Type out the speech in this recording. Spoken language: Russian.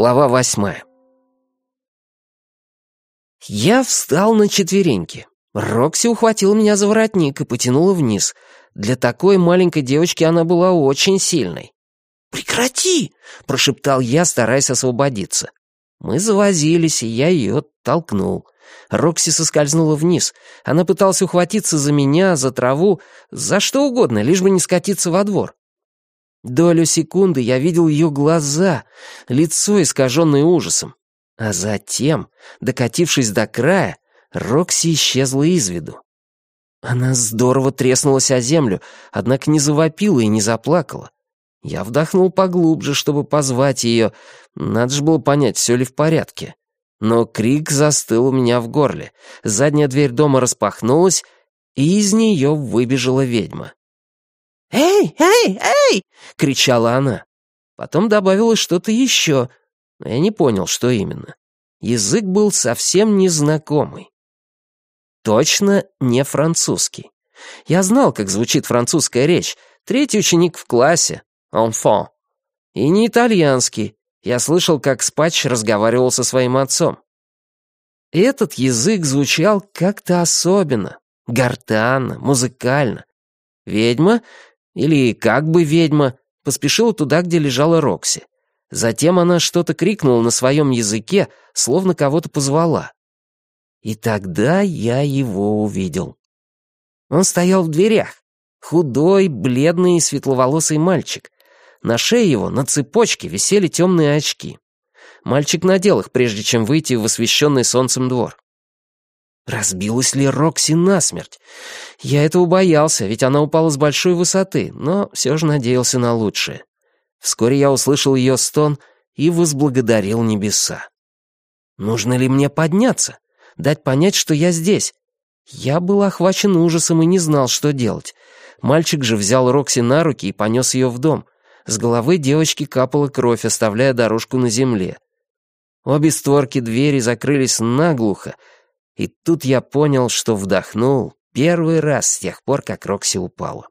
Глава восьмая. Я встал на четвереньки. Рокси ухватила меня за воротник и потянула вниз. Для такой маленькой девочки она была очень сильной. «Прекрати!» — прошептал я, стараясь освободиться. Мы завозились, и я ее толкнул. Рокси соскользнула вниз. Она пыталась ухватиться за меня, за траву, за что угодно, лишь бы не скатиться во двор. Долю секунды я видел ее глаза, лицо, искаженное ужасом. А затем, докатившись до края, Рокси исчезла из виду. Она здорово треснулась о землю, однако не завопила и не заплакала. Я вдохнул поглубже, чтобы позвать ее. Надо же было понять, все ли в порядке. Но крик застыл у меня в горле. Задняя дверь дома распахнулась, и из нее выбежала ведьма. «Эй, эй, эй!» — кричала она. Потом добавила что-то еще, но я не понял, что именно. Язык был совсем незнакомый. Точно не французский. Я знал, как звучит французская речь. Третий ученик в классе. Enfant. И не итальянский. Я слышал, как Спач разговаривал со своим отцом. Этот язык звучал как-то особенно, гортанно, музыкально. Ведьма или как бы ведьма, поспешила туда, где лежала Рокси. Затем она что-то крикнула на своем языке, словно кого-то позвала. И тогда я его увидел. Он стоял в дверях. Худой, бледный и светловолосый мальчик. На шее его, на цепочке, висели темные очки. Мальчик надел их, прежде чем выйти в освещенный солнцем двор. Разбилась ли Рокси насмерть? Я этого боялся, ведь она упала с большой высоты, но все же надеялся на лучшее. Вскоре я услышал ее стон и возблагодарил небеса. Нужно ли мне подняться? Дать понять, что я здесь? Я был охвачен ужасом и не знал, что делать. Мальчик же взял Рокси на руки и понес ее в дом. С головы девочки капала кровь, оставляя дорожку на земле. Обе створки двери закрылись наглухо, и тут я понял, что вдохнул первый раз с тех пор, как Рокси упала.